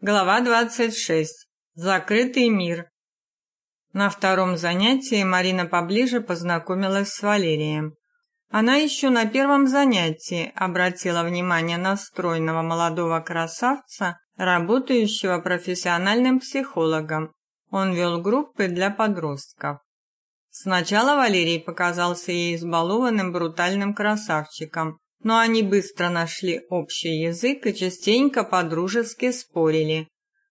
Глава 26. Закрытый мир. На втором занятии Марина поближе познакомилась с Валерием. Она еще на первом занятии обратила внимание на стройного молодого красавца, работающего профессиональным психологом. Он вел группы для подростков. Сначала Валерий показался ей избалованным брутальным красавчиком, но они быстро нашли общий язык и частенько подружески спорили.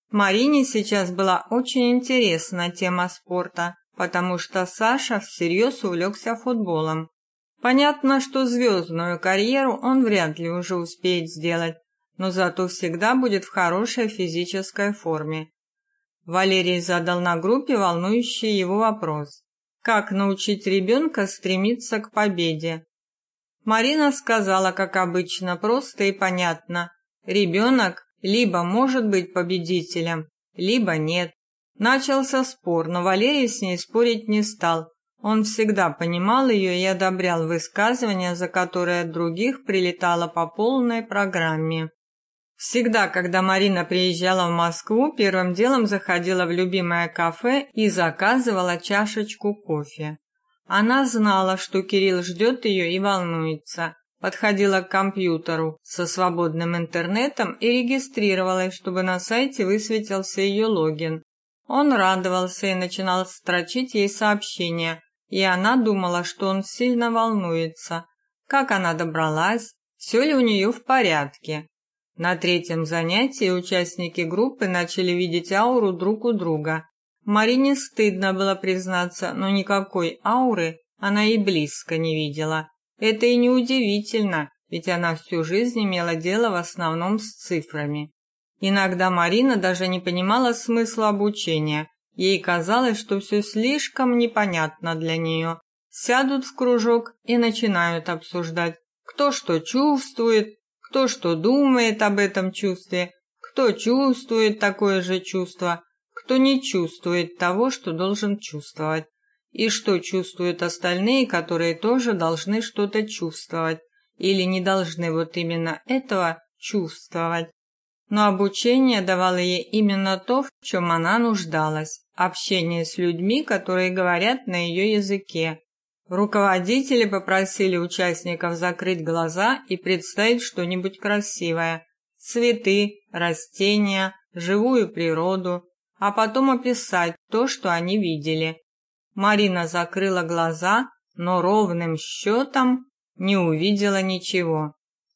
Марине сейчас была очень интересна тема спорта, потому что Саша всерьез увлекся футболом. Понятно, что звездную карьеру он вряд ли уже успеет сделать, но зато всегда будет в хорошей физической форме. Валерий задал на группе волнующий его вопрос. Как научить ребенка стремиться к победе? Марина сказала, как обычно, просто и понятно. Ребенок либо может быть победителем, либо нет. Начался спор, но Валерий с ней спорить не стал. Он всегда понимал ее и одобрял высказывания, за которые от других прилетало по полной программе. Всегда, когда Марина приезжала в Москву, первым делом заходила в любимое кафе и заказывала чашечку кофе. Она знала, что Кирилл ждет ее и волнуется. Подходила к компьютеру со свободным интернетом и регистрировалась, чтобы на сайте высветился ее логин. Он радовался и начинал строчить ей сообщения, и она думала, что он сильно волнуется. Как она добралась? Все ли у нее в порядке? На третьем занятии участники группы начали видеть ауру друг у друга. Марине стыдно было признаться, но никакой ауры она и близко не видела. Это и не удивительно, ведь она всю жизнь имела дело в основном с цифрами. Иногда Марина даже не понимала смысла обучения. Ей казалось, что все слишком непонятно для нее. Сядут в кружок и начинают обсуждать, кто что чувствует, кто что думает об этом чувстве, кто чувствует такое же чувство, кто не чувствует того, что должен чувствовать, и что чувствуют остальные, которые тоже должны что-то чувствовать или не должны вот именно этого чувствовать. Но обучение давало ей именно то, в чем она нуждалась общение с людьми, которые говорят на ее языке. Руководители попросили участников закрыть глаза и представить что-нибудь красивое: цветы, растения, живую природу, а потом описать то, что они видели. Марина закрыла глаза, но ровным счетом не увидела ничего.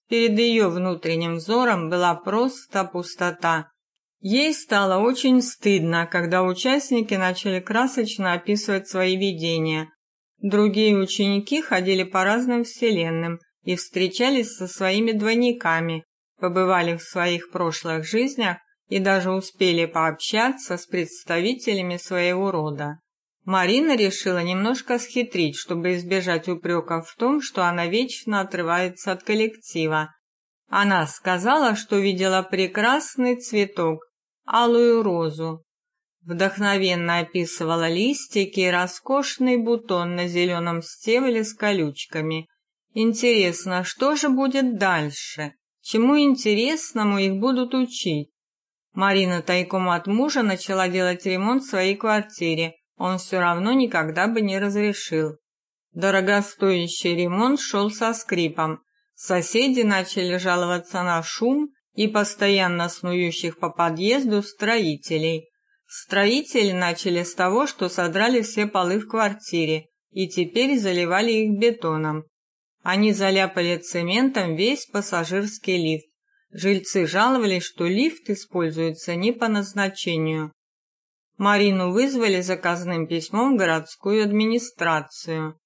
Перед ее внутренним взором была просто пустота. Ей стало очень стыдно, когда участники начали красочно описывать свои видения. Другие ученики ходили по разным вселенным и встречались со своими двойниками, побывали в своих прошлых жизнях и даже успели пообщаться с представителями своего рода. Марина решила немножко схитрить, чтобы избежать упреков в том, что она вечно отрывается от коллектива. Она сказала, что видела прекрасный цветок, алую розу. Вдохновенно описывала листики и роскошный бутон на зеленом стебле с колючками. Интересно, что же будет дальше? Чему интересному их будут учить? Марина тайком от мужа начала делать ремонт в своей квартире. Он все равно никогда бы не разрешил. Дорогостоящий ремонт шел со скрипом. Соседи начали жаловаться на шум и постоянно снующих по подъезду строителей. Строители начали с того, что содрали все полы в квартире и теперь заливали их бетоном. Они заляпали цементом весь пассажирский лифт. Жильцы жаловались, что лифт используется не по назначению. Марину вызвали заказным письмом в городскую администрацию.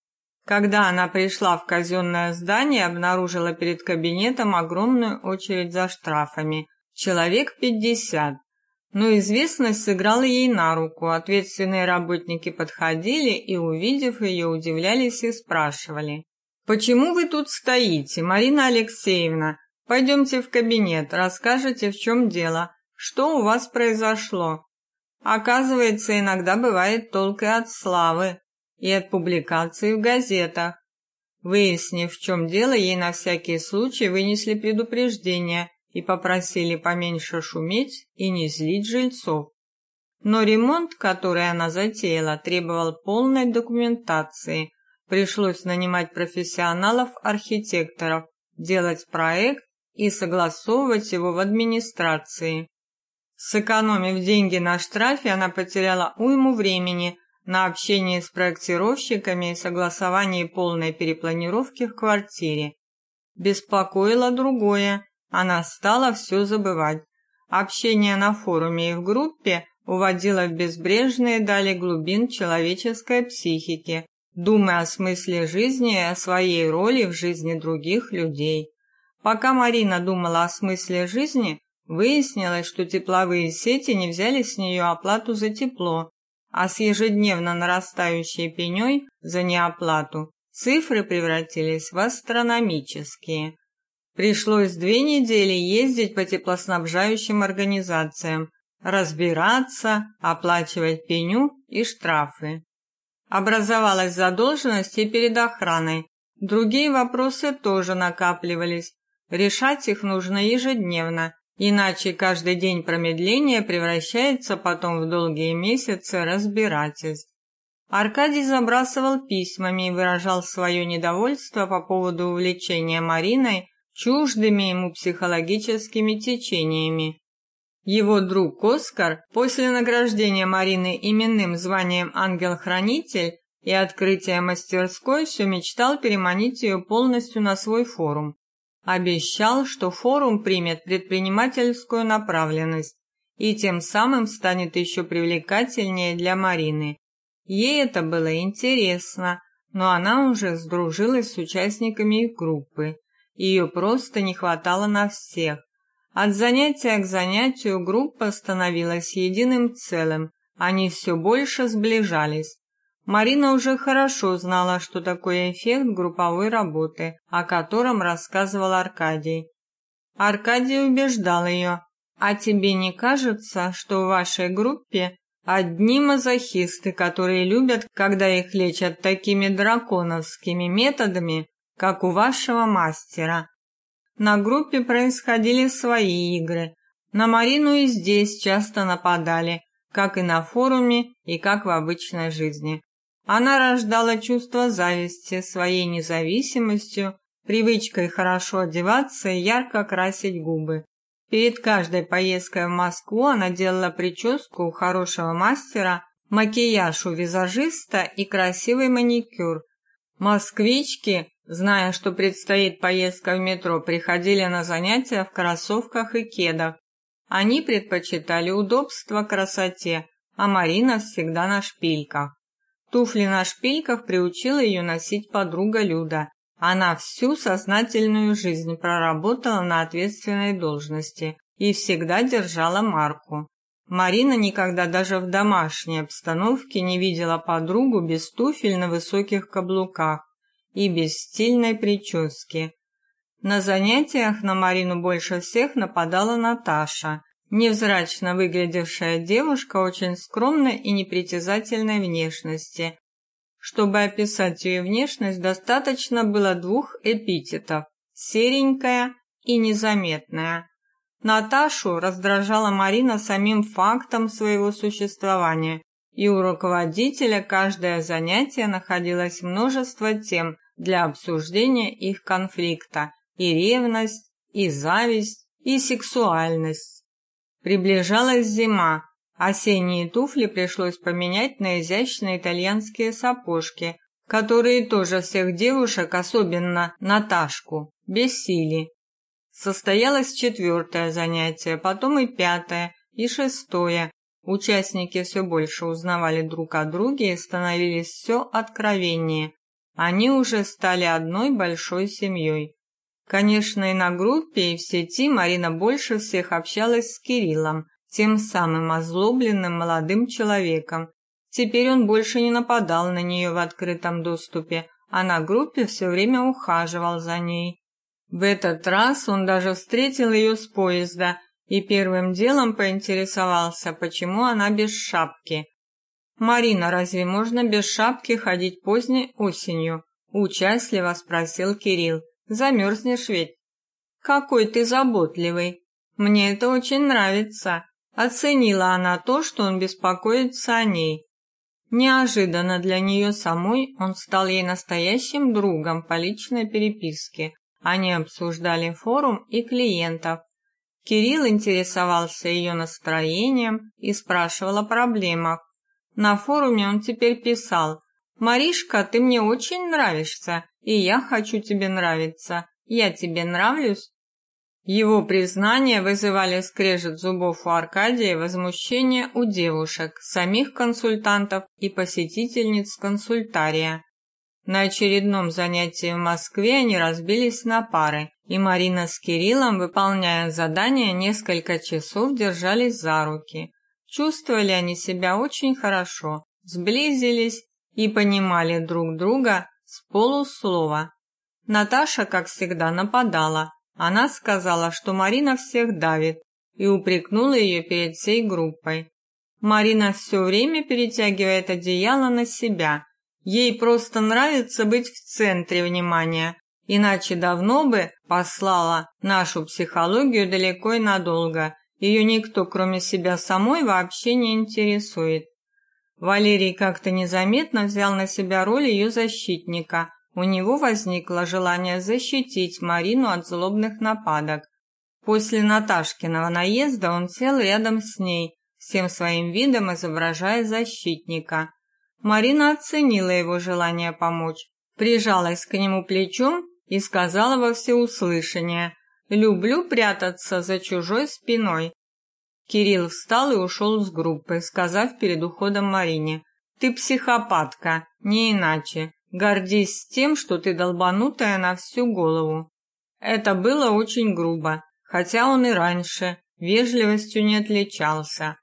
Когда она пришла в казенное здание, обнаружила перед кабинетом огромную очередь за штрафами. Человек пятьдесят. Но известность сыграла ей на руку. Ответственные работники подходили и, увидев ее, удивлялись и спрашивали: "Почему вы тут стоите, Марина Алексеевна? Пойдемте в кабинет, расскажете, в чем дело, что у вас произошло. Оказывается, иногда бывает только от славы и от публикаций в газетах. Выяснив, в чем дело, ей на всякий случай вынесли предупреждение и попросили поменьше шуметь и не злить жильцов. Но ремонт, который она затеяла, требовал полной документации. Пришлось нанимать профессионалов-архитекторов, делать проект и согласовывать его в администрации. Сэкономив деньги на штрафе, она потеряла уйму времени на общение с проектировщиками и согласование полной перепланировки в квартире. Беспокоило другое. Она стала все забывать. Общение на форуме и в группе уводило в безбрежные дали глубин человеческой психики, думая о смысле жизни и о своей роли в жизни других людей. Пока Марина думала о смысле жизни, выяснилось, что тепловые сети не взяли с нее оплату за тепло, а с ежедневно нарастающей пеней за неоплату цифры превратились в астрономические. Пришлось две недели ездить по теплоснабжающим организациям, разбираться, оплачивать пеню и штрафы. Образовалась задолженность и перед охраной. Другие вопросы тоже накапливались. Решать их нужно ежедневно, Иначе каждый день промедления превращается потом в долгие месяцы разбирательств. Аркадий забрасывал письмами и выражал свое недовольство по поводу увлечения Мариной чуждыми ему психологическими течениями. Его друг Оскар после награждения Марины именным званием ангел-хранитель и открытия мастерской все мечтал переманить ее полностью на свой форум. Обещал, что форум примет предпринимательскую направленность и тем самым станет еще привлекательнее для Марины. Ей это было интересно, но она уже сдружилась с участниками группы. Ее просто не хватало на всех. От занятия к занятию группа становилась единым целым, они все больше сближались. Марина уже хорошо знала, что такое эффект групповой работы, о котором рассказывал Аркадий. Аркадий убеждал ее, «А тебе не кажется, что в вашей группе одни мазохисты, которые любят, когда их лечат такими драконовскими методами, как у вашего мастера?» На группе происходили свои игры. На Марину и здесь часто нападали, как и на форуме, и как в обычной жизни. Она рождала чувство зависти своей независимостью, привычкой хорошо одеваться и ярко красить губы. Перед каждой поездкой в Москву она делала прическу у хорошего мастера, макияж у визажиста и красивый маникюр. Москвички, зная, что предстоит поездка в метро, приходили на занятия в кроссовках и кедах. Они предпочитали удобство красоте, а Марина всегда на шпильках. Туфли на шпильках приучила ее носить подруга Люда. Она всю сознательную жизнь проработала на ответственной должности и всегда держала марку. Марина никогда даже в домашней обстановке не видела подругу без туфель на высоких каблуках и без стильной прически. На занятиях на Марину больше всех нападала Наташа, Невзрачно выглядевшая девушка очень скромной и непритязательной внешности. Чтобы описать ее внешность, достаточно было двух эпитетов – серенькая и незаметная. Наташу раздражала Марина самим фактом своего существования, и у руководителя каждое занятие находилось множество тем для обсуждения их конфликта – и ревность, и зависть, и сексуальность. Приближалась зима. Осенние туфли пришлось поменять на изящные итальянские сапожки, которые тоже всех девушек, особенно Наташку, бесили. Состоялось четвертое занятие, потом и пятое, и шестое. Участники все больше узнавали друг о друге и становились все откровеннее. Они уже стали одной большой семьей. Конечно, и на группе, и в сети Марина больше всех общалась с Кириллом, тем самым озлобленным молодым человеком. Теперь он больше не нападал на нее в открытом доступе, а на группе все время ухаживал за ней. В этот раз он даже встретил ее с поезда и первым делом поинтересовался, почему она без шапки. «Марина, разве можно без шапки ходить поздней осенью?» – участливо спросил Кирилл. Замерзнешь ведь. Какой ты заботливый, Мне это очень нравится. Оценила она то, что он беспокоится о ней. Неожиданно для нее самой он стал ей настоящим другом по личной переписке. Они обсуждали форум и клиентов. Кирилл интересовался ее настроением и спрашивал о проблемах. На форуме он теперь писал «Маришка, ты мне очень нравишься, и я хочу тебе нравиться. Я тебе нравлюсь?» Его признания вызывали скрежет зубов у Аркадия и возмущение у девушек, самих консультантов и посетительниц консультария. На очередном занятии в Москве они разбились на пары, и Марина с Кириллом, выполняя задание, несколько часов держались за руки. Чувствовали они себя очень хорошо, сблизились и понимали друг друга с полуслова. Наташа, как всегда, нападала. Она сказала, что Марина всех давит, и упрекнула ее перед всей группой. Марина все время перетягивает одеяло на себя. Ей просто нравится быть в центре внимания, иначе давно бы послала нашу психологию далеко и надолго. Ее никто, кроме себя самой, вообще не интересует. Валерий как-то незаметно взял на себя роль ее защитника, у него возникло желание защитить Марину от злобных нападок. После Наташкиного наезда он сел рядом с ней, всем своим видом изображая защитника. Марина оценила его желание помочь, прижалась к нему плечом и сказала во всеуслышание «Люблю прятаться за чужой спиной». Кирилл встал и ушел с группы, сказав перед уходом Марине «Ты психопатка, не иначе. Гордись тем, что ты долбанутая на всю голову. Это было очень грубо, хотя он и раньше вежливостью не отличался.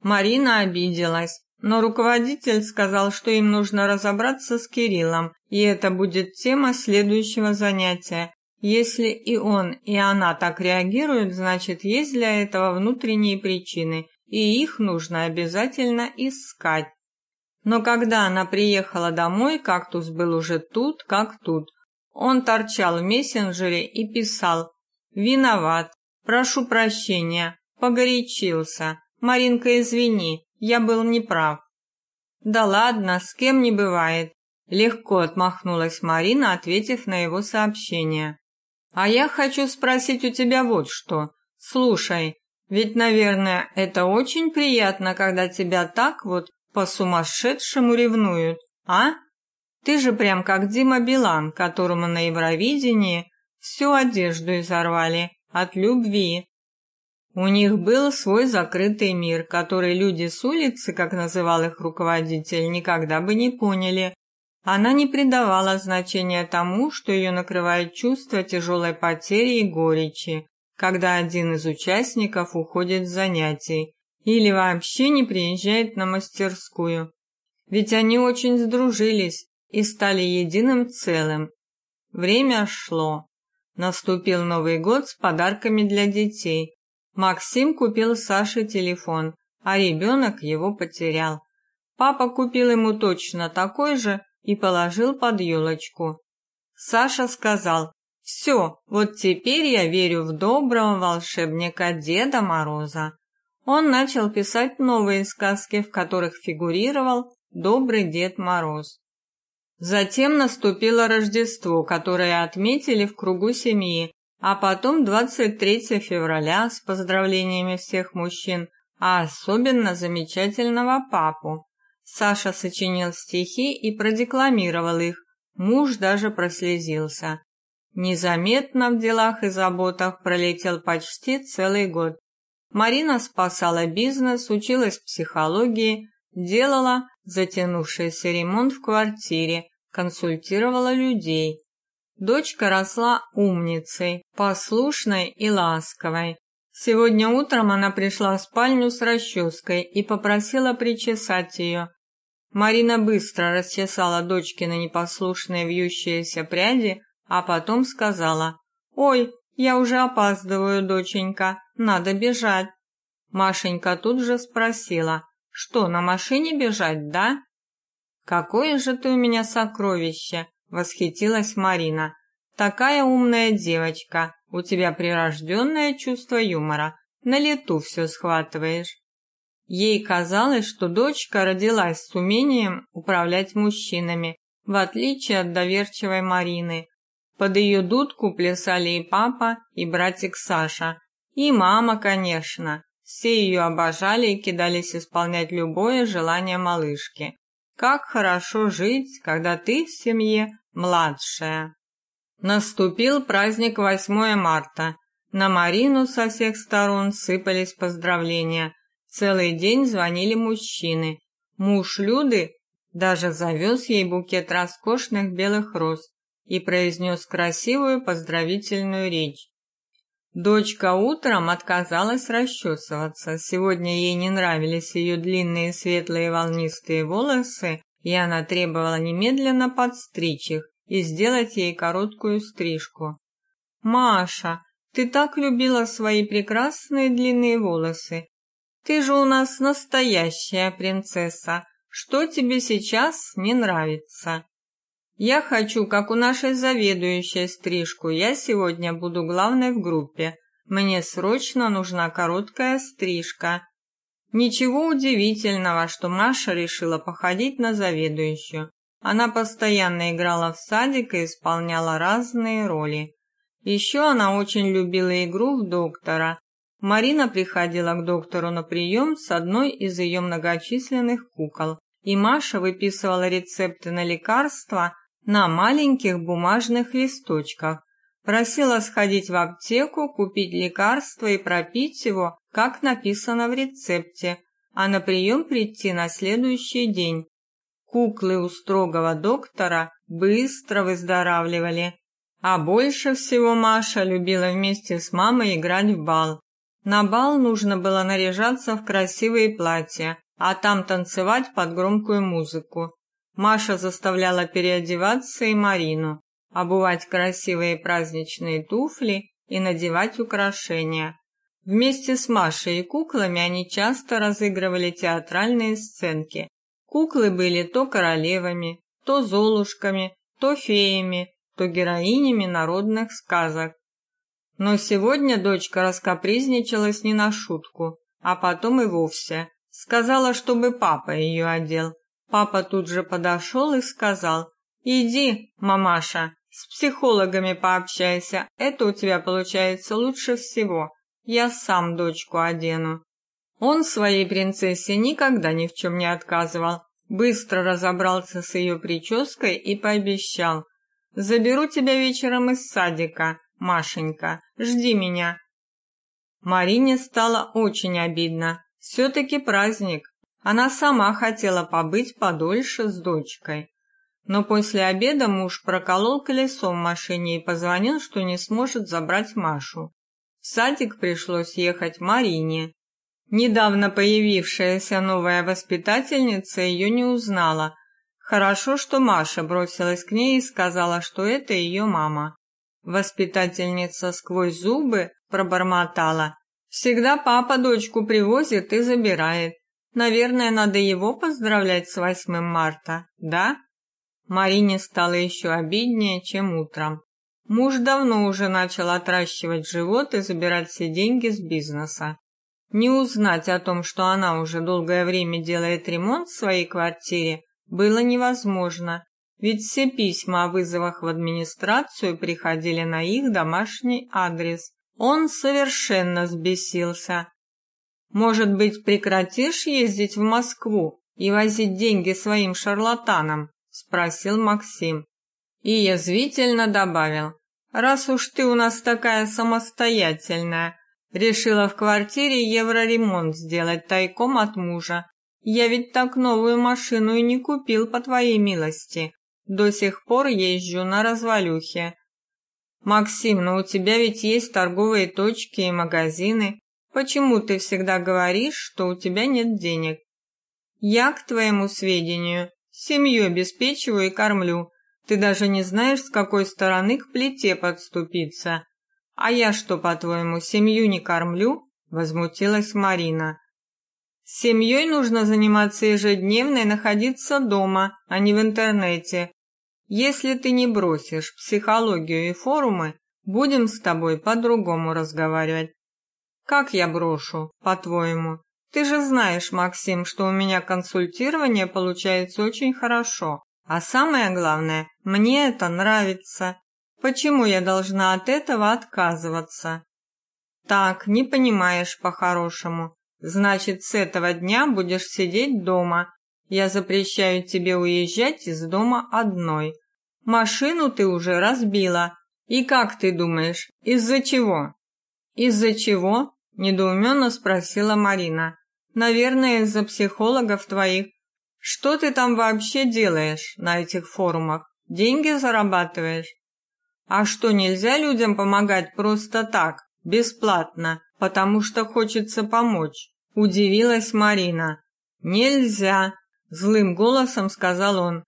Марина обиделась, но руководитель сказал, что им нужно разобраться с Кириллом, и это будет тема следующего занятия. Если и он, и она так реагируют, значит, есть для этого внутренние причины, и их нужно обязательно искать. Но когда она приехала домой, кактус был уже тут, как тут. Он торчал в мессенджере и писал «Виноват, прошу прощения, погорячился, Маринка, извини, я был неправ». «Да ладно, с кем не бывает», — легко отмахнулась Марина, ответив на его сообщение. «А я хочу спросить у тебя вот что. Слушай, ведь, наверное, это очень приятно, когда тебя так вот по-сумасшедшему ревнуют, а? Ты же прям как Дима Билан, которому на Евровидении всю одежду изорвали от любви. У них был свой закрытый мир, который люди с улицы, как называл их руководитель, никогда бы не поняли. Она не придавала значения тому, что ее накрывает чувство тяжелой потери и горечи, когда один из участников уходит с занятий, или вообще не приезжает на мастерскую. Ведь они очень сдружились и стали единым целым. Время шло. Наступил Новый год с подарками для детей. Максим купил Саше телефон, а ребенок его потерял. Папа купил ему точно такой же и положил под елочку. Саша сказал, «Все, вот теперь я верю в доброго волшебника Деда Мороза» он начал писать новые сказки, в которых фигурировал добрый Дед Мороз. Затем наступило Рождество, которое отметили в кругу семьи, а потом 23 февраля с поздравлениями всех мужчин, а особенно замечательного папу. Саша сочинил стихи и продекламировал их. Муж даже прослезился. Незаметно в делах и заботах пролетел почти целый год. Марина спасала бизнес, училась психологии, делала затянувшийся ремонт в квартире, консультировала людей. Дочка росла умницей, послушной и ласковой. Сегодня утром она пришла в спальню с расческой и попросила причесать ее. Марина быстро расчесала дочкины непослушные вьющиеся пряди, а потом сказала «Ой, я уже опаздываю, доченька, надо бежать. Машенька тут же спросила, что, на машине бежать, да? Какое же ты у меня сокровище, восхитилась Марина. Такая умная девочка, У тебя прирожденное чувство юмора. На лету все схватываешь. Ей казалось, что дочка родилась с умением управлять мужчинами, в отличие от доверчивой Марины. Под ее дудку плясали и папа, и братик Саша, и мама, конечно. Все ее обожали и кидались исполнять любое желание малышки. Как хорошо жить, когда ты в семье младшая. Наступил праздник 8 марта. На Марину со всех сторон сыпались поздравления. Целый день звонили мужчины. Муж Люды даже завез ей букет роскошных белых роз и произнес красивую поздравительную речь. Дочка утром отказалась расчесываться. Сегодня ей не нравились ее длинные светлые волнистые волосы, и она требовала немедленно подстричь их и сделать ей короткую стрижку. «Маша, ты так любила свои прекрасные длинные волосы. Ты же у нас настоящая принцесса. Что тебе сейчас не нравится?» Я хочу, как у нашей заведующей, стрижку. Я сегодня буду главной в группе. Мне срочно нужна короткая стрижка. Ничего удивительного, что Маша решила походить на заведующую. Она постоянно играла в садик и исполняла разные роли. Еще она очень любила игру в доктора. Марина приходила к доктору на прием с одной из ее многочисленных кукол, и Маша выписывала рецепты на лекарства на маленьких бумажных листочках. Просила сходить в аптеку, купить лекарство и пропить его, как написано в рецепте, а на прием прийти на следующий день. Куклы у строгого доктора быстро выздоравливали. А больше всего Маша любила вместе с мамой играть в бал. На бал нужно было наряжаться в красивые платья, а там танцевать под громкую музыку. Маша заставляла переодеваться и Марину, обувать красивые праздничные туфли и надевать украшения. Вместе с Машей и куклами они часто разыгрывали театральные сценки. Куклы были то королевами, то золушками, то феями, то героинями народных сказок. Но сегодня дочка раскапризничалась не на шутку, а потом и вовсе. Сказала, чтобы папа ее одел. Папа тут же подошел и сказал, «Иди, мамаша, с психологами пообщайся, это у тебя получается лучше всего, я сам дочку одену». Он своей принцессе никогда ни в чем не отказывал, быстро разобрался с ее прической и пообещал, «Заберу тебя вечером из садика, Машенька, жди меня». Марине стало очень обидно, все-таки праздник, она сама хотела побыть подольше с дочкой. Но после обеда муж проколол колесо в машине и позвонил, что не сможет забрать Машу. В садик пришлось ехать Марине. Недавно появившаяся новая воспитательница ее не узнала. Хорошо, что Маша бросилась к ней и сказала, что это ее мама. Воспитательница сквозь зубы пробормотала. «Всегда папа дочку привозит и забирает. Наверное, надо его поздравлять с 8 марта, да? Марине стало еще обиднее, чем утром. Муж давно уже начал отращивать живот и забирать все деньги с бизнеса. Не узнать о том, что она уже долгое время делает ремонт в своей квартире, было невозможно, ведь все письма о вызовах в администрацию приходили на их домашний адрес. Он совершенно взбесился. Может быть, прекратишь ездить в Москву и возить деньги своим шарлатанам? спросил Максим. И язвительно добавил: раз уж ты у нас такая самостоятельная, решила в квартире евроремонт сделать тайком от мужа. Я ведь так новую машину и не купил по твоей милости. До сих пор езжу на развалюхе. Максим, но у тебя ведь есть торговые точки и магазины. Почему ты всегда говоришь, что у тебя нет денег? Я, к твоему сведению, семью обеспечиваю и кормлю. Ты даже не знаешь, с какой стороны к плите подступиться. А я что, по-твоему, семью не кормлю? возмутилась Марина. С семьей нужно заниматься ежедневно и находиться дома, а не в интернете. Если ты не бросишь психологию и форумы, Будем с тобой по-другому разговаривать. Как я брошу, по-твоему? Ты же знаешь, Максим, что у меня консультирование получается очень хорошо. А самое главное, мне это нравится. Почему я должна от этого отказываться? Так, не понимаешь по-хорошему. Значит, с этого дня будешь сидеть дома. Я запрещаю тебе уезжать из дома одной. Машину ты уже разбила. И как ты думаешь, из-за чего? Из-за чего? недоуменно спросила Марина. Наверное, из-за психологов твоих. Что ты там вообще делаешь на этих форумах? Деньги зарабатываешь? А что, нельзя людям помогать просто так, бесплатно, потому что хочется помочь? Удивилась Марина. Нельзя, злым голосом сказал он.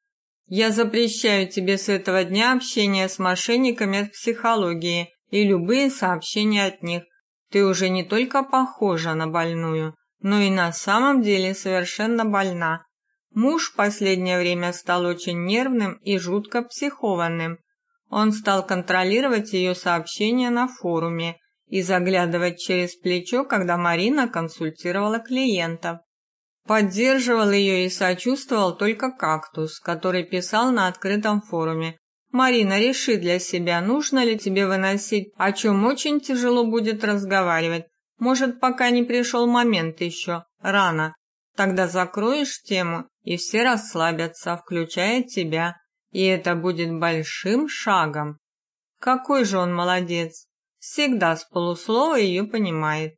Я запрещаю тебе с этого дня общение с мошенниками от психологии и любые сообщения от них. Ты уже не только похожа на больную, но и на самом деле совершенно больна. Муж в последнее время стал очень нервным и жутко психованным. Он стал контролировать ее сообщения на форуме и заглядывать через плечо, когда Марина консультировала клиентов. Поддерживал ее и сочувствовал только кактус, который писал на открытом форуме. «Марина, реши для себя, нужно ли тебе выносить, о чем очень тяжело будет разговаривать. Может, пока не пришел момент еще, рано. Тогда закроешь тему, и все расслабятся, включая тебя, и это будет большим шагом. Какой же он молодец. Всегда с полуслова ее понимает.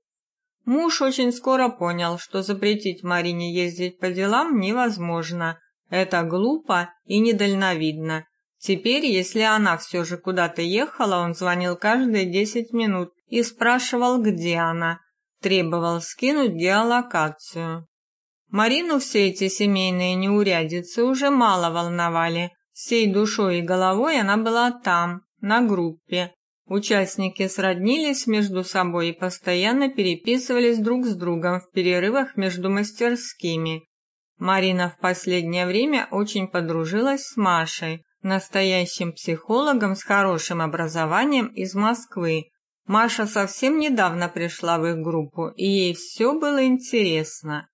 Муж очень скоро понял, что запретить Марине ездить по делам невозможно. Это глупо и недальновидно. Теперь, если она все же куда-то ехала, он звонил каждые десять минут и спрашивал, где она. Требовал скинуть геолокацию. Марину все эти семейные неурядицы уже мало волновали. Всей душой и головой она была там, на группе. Участники сроднились между собой и постоянно переписывались друг с другом в перерывах между мастерскими. Марина в последнее время очень подружилась с Машей, настоящим психологом с хорошим образованием из Москвы. Маша совсем недавно пришла в их группу, и ей все было интересно.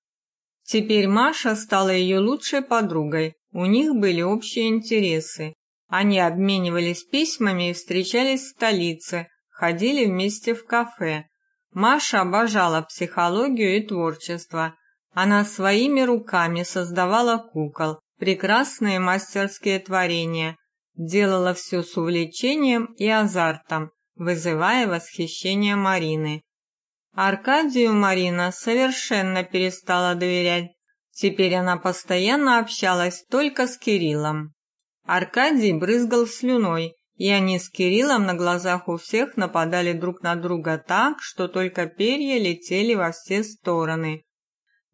Теперь Маша стала ее лучшей подругой. У них были общие интересы. Они обменивались письмами и встречались в столице, ходили вместе в кафе. Маша обожала психологию и творчество. Она своими руками создавала кукол, прекрасные мастерские творения, делала все с увлечением и азартом, вызывая восхищение Марины. Аркадию Марина совершенно перестала доверять. Теперь она постоянно общалась только с Кириллом. Аркадий брызгал слюной, и они с Кириллом на глазах у всех нападали друг на друга так, что только перья летели во все стороны.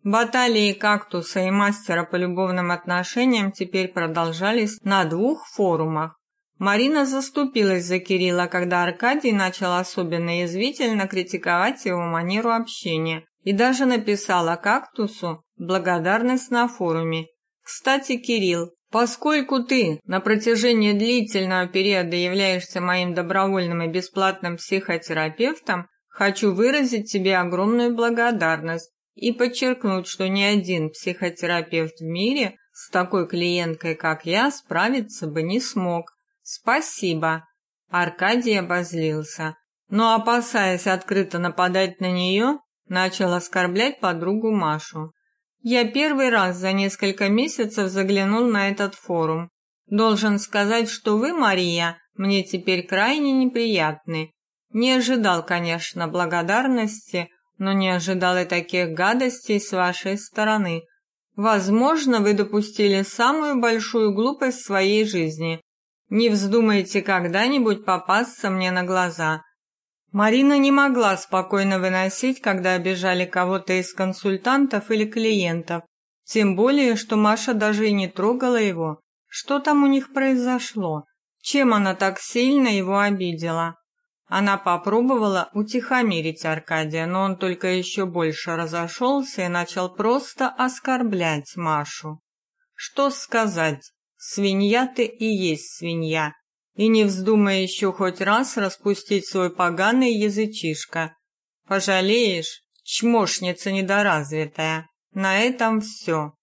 Баталии кактуса и мастера по любовным отношениям теперь продолжались на двух форумах. Марина заступилась за Кирилла, когда Аркадий начал особенно язвительно критиковать его манеру общения, и даже написала кактусу благодарность на форуме. Кстати, Кирилл, поскольку ты на протяжении длительного периода являешься моим добровольным и бесплатным психотерапевтом, хочу выразить тебе огромную благодарность и подчеркнуть, что ни один психотерапевт в мире с такой клиенткой, как я, справиться бы не смог. Спасибо. Аркадий обозлился, но опасаясь открыто нападать на нее, начал оскорблять подругу Машу. Я первый раз за несколько месяцев заглянул на этот форум. Должен сказать, что вы, Мария, мне теперь крайне неприятны. Не ожидал, конечно, благодарности, но не ожидал и таких гадостей с вашей стороны. Возможно, вы допустили самую большую глупость в своей жизни. Не вздумайте когда-нибудь попасться мне на глаза. Марина не могла спокойно выносить, когда обижали кого-то из консультантов или клиентов, тем более, что Маша даже и не трогала его. Что там у них произошло? Чем она так сильно его обидела? Она попробовала утихомирить Аркадия, но он только еще больше разошелся и начал просто оскорблять Машу. Что сказать? Свинья ты и есть свинья. И не вздумай еще хоть раз распустить свой поганый язычишко. Пожалеешь, чмошница недоразвитая. На этом все.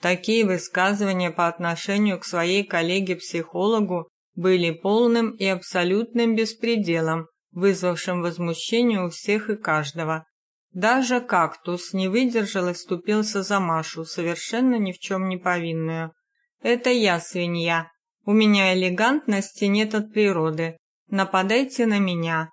Такие высказывания по отношению к своей коллеге-психологу были полным и абсолютным беспределом, вызвавшим возмущение у всех и каждого. Даже кактус не выдержал и вступился за Машу, совершенно ни в чем не повинную. Это я свинья. У меня элегантности нет от природы. Нападайте на меня.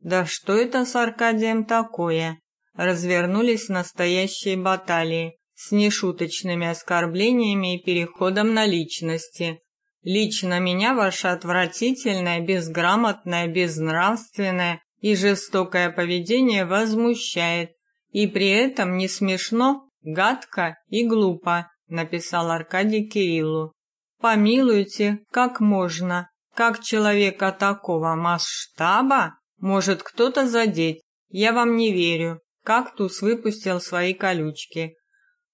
Да что это с Аркадием такое? Развернулись настоящие баталии с нешуточными оскорблениями и переходом на личности. Лично меня ваше отвратительное, безграмотное, безнравственное и жестокое поведение возмущает, и при этом не смешно, гадко и глупо, написал Аркадий Кириллу. Помилуйте, как можно? Как человека такого масштаба может кто-то задеть? Я вам не верю. Кактус выпустил свои колючки.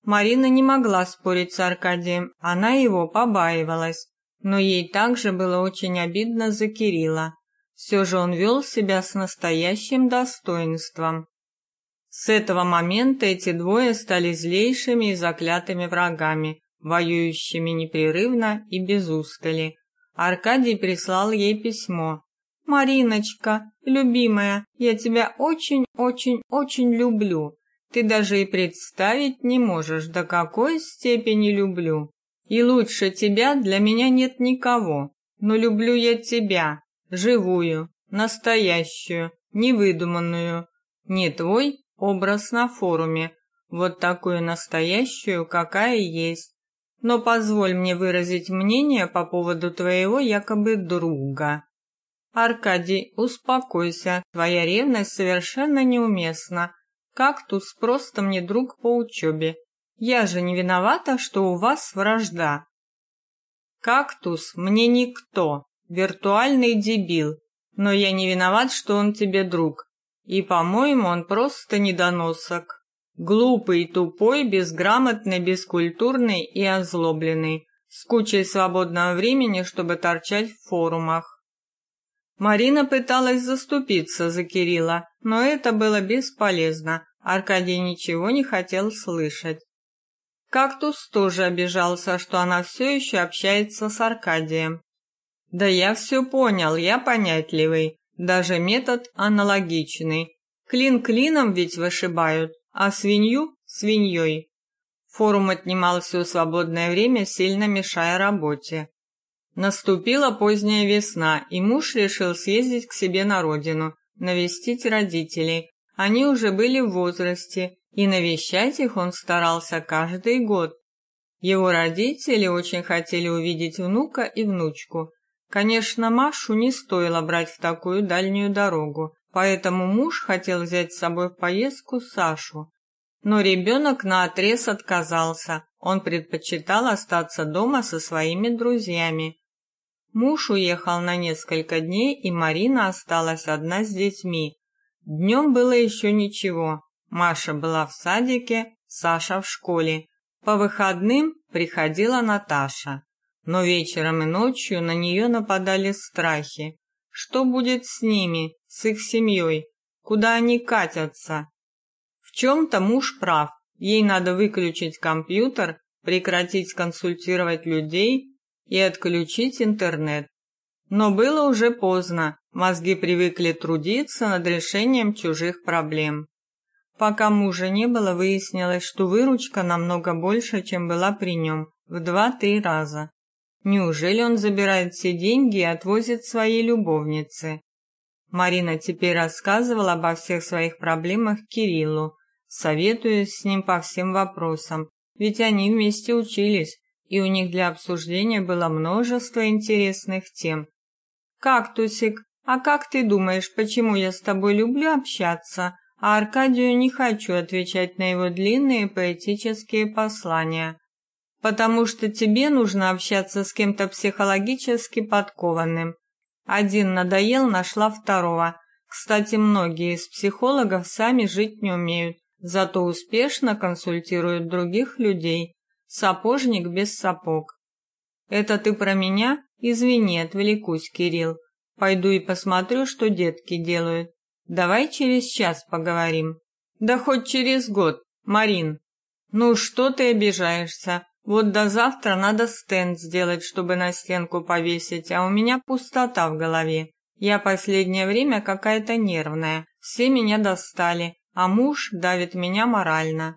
Марина не могла спорить с Аркадием, она его побаивалась но ей также было очень обидно за Кирилла. Все же он вел себя с настоящим достоинством. С этого момента эти двое стали злейшими и заклятыми врагами, воюющими непрерывно и без устали. Аркадий прислал ей письмо. «Мариночка, любимая, я тебя очень-очень-очень люблю. Ты даже и представить не можешь, до какой степени люблю. И лучше тебя для меня нет никого. Но люблю я тебя, живую, настоящую, невыдуманную. Не твой образ на форуме, вот такую настоящую, какая есть. Но позволь мне выразить мнение по поводу твоего якобы друга. Аркадий, успокойся. Твоя ревность совершенно неуместна. Кактус просто мне друг по учебе. Я же не виновата, что у вас вражда. Кактус мне никто, виртуальный дебил, но я не виноват, что он тебе друг. И, по-моему, он просто недоносок. Глупый, тупой, безграмотный, бескультурный и озлобленный, с кучей свободного времени, чтобы торчать в форумах. Марина пыталась заступиться за Кирилла, но это было бесполезно. Аркадий ничего не хотел слышать. Кактус тоже обижался, что она все еще общается с Аркадием. Да я все понял, я понятливый. Даже метод аналогичный. Клин клином ведь вышибают, а свинью свиньей. Форум отнимал все свободное время, сильно мешая работе. Наступила поздняя весна, и муж решил съездить к себе на родину, навестить родителей. Они уже были в возрасте, и навещать их он старался каждый год. Его родители очень хотели увидеть внука и внучку. Конечно, Машу не стоило брать в такую дальнюю дорогу, поэтому муж хотел взять с собой в поездку Сашу. Но ребенок наотрез отказался. Он предпочитал остаться дома со своими друзьями. Муж уехал на несколько дней, и Марина осталась одна с детьми. Днем было еще ничего, Маша была в садике, Саша в школе. По выходным приходила Наташа, но вечером и ночью на нее нападали страхи. Что будет с ними, с их семьей? Куда они катятся? В чем-то муж прав. Ей надо выключить компьютер, прекратить консультировать людей и отключить интернет. Но было уже поздно. Мозги привыкли трудиться над решением чужих проблем. Пока мужа не было, выяснилось, что выручка намного больше, чем была при нем, в два-три раза. Неужели он забирает все деньги и отвозит своей любовнице? Марина теперь рассказывала обо всех своих проблемах Кириллу, советуясь с ним по всем вопросам, ведь они вместе учились, и у них для обсуждения было множество интересных тем. «Кактусик, а как ты думаешь, почему я с тобой люблю общаться?» а Аркадию не хочу отвечать на его длинные поэтические послания, потому что тебе нужно общаться с кем-то психологически подкованным. Один надоел, нашла второго. Кстати, многие из психологов сами жить не умеют, зато успешно консультируют других людей. Сапожник без сапог. Это ты про меня? Извини, отвлекусь, Кирилл. Пойду и посмотрю, что детки делают. Давай через час поговорим. Да хоть через год, Марин. Ну что ты обижаешься? Вот до завтра надо стенд сделать, чтобы на стенку повесить, а у меня пустота в голове. Я последнее время какая-то нервная. Все меня достали, а муж давит меня морально.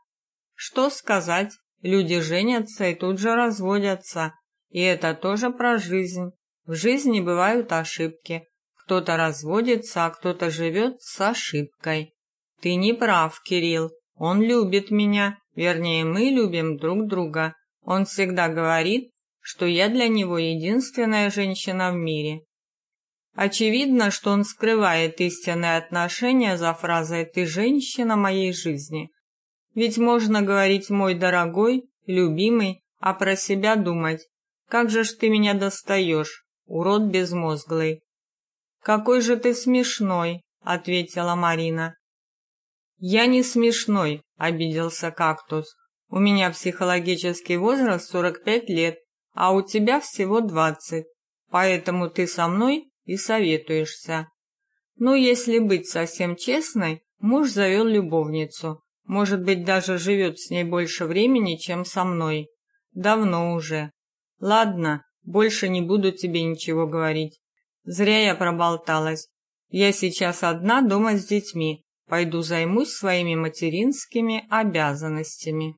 Что сказать? Люди женятся и тут же разводятся. И это тоже про жизнь. В жизни бывают ошибки. Кто-то разводится, а кто-то живет с ошибкой. Ты не прав, Кирилл. Он любит меня, вернее, мы любим друг друга. Он всегда говорит, что я для него единственная женщина в мире. Очевидно, что он скрывает истинные отношения за фразой «ты женщина моей жизни». Ведь можно говорить «мой дорогой», «любимый», а про себя думать «как же ж ты меня достаешь, урод безмозглый». «Какой же ты смешной», — ответила Марина. «Я не смешной», — обиделся кактус. «У меня психологический возраст 45 лет, а у тебя всего 20, поэтому ты со мной и советуешься. Ну, если быть совсем честной, муж завел любовницу. Может быть, даже живет с ней больше времени, чем со мной. Давно уже. Ладно, больше не буду тебе ничего говорить. Зря я проболталась. Я сейчас одна дома с детьми. Пойду займусь своими материнскими обязанностями.